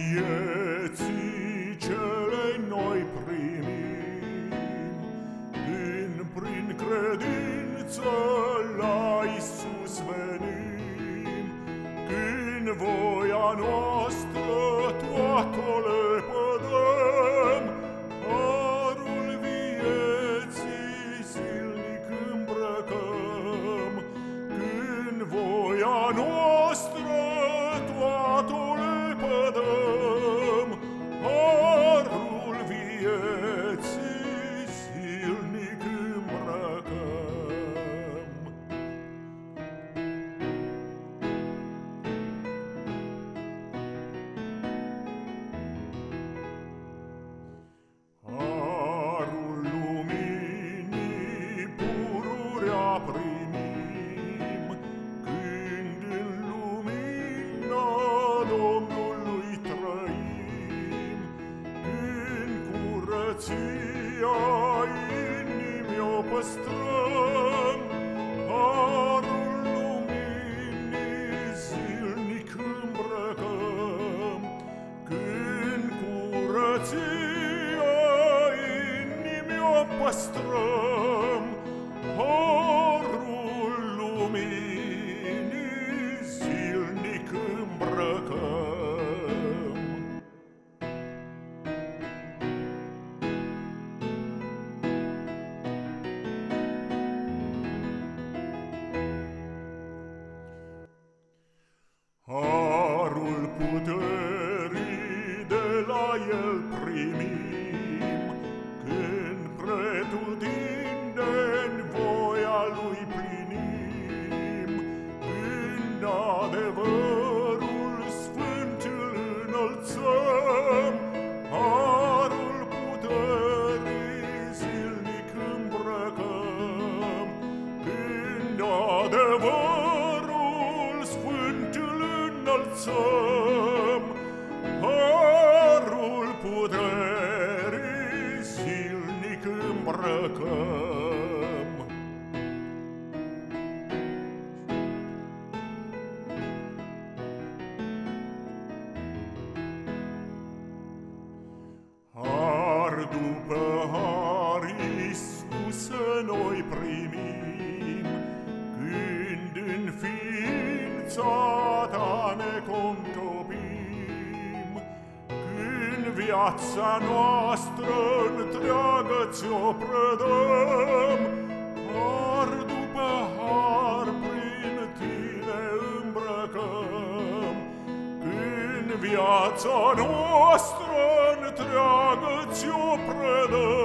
vieții cele noi primim, Din prin credință la Isus venim, Când voia noastră toată le pădăm, arul vieții zilnic îmbrăcăm, Când voia noastră primim Când în lumina Domnului trăim În curăția inimii o păstrăm Harul luminii zilnic îmbrăcăm Când curăția inimii o păstrăm. El primim, Când pretutindeni voia lui plinim, Când adevărul sfânt îl înălțăm, Harul puterii zilnic îmbrăcăm, Când adevărul sfânt îl înălțăm, îmbrăcăm. Har după har Iisuse noi primim, Când în ființa ta ne contopim, Când viața noastră шляга цьо предам, Ar după har prin tine îmbrăcăm, Când viața noastră întreagă ți-o predăm,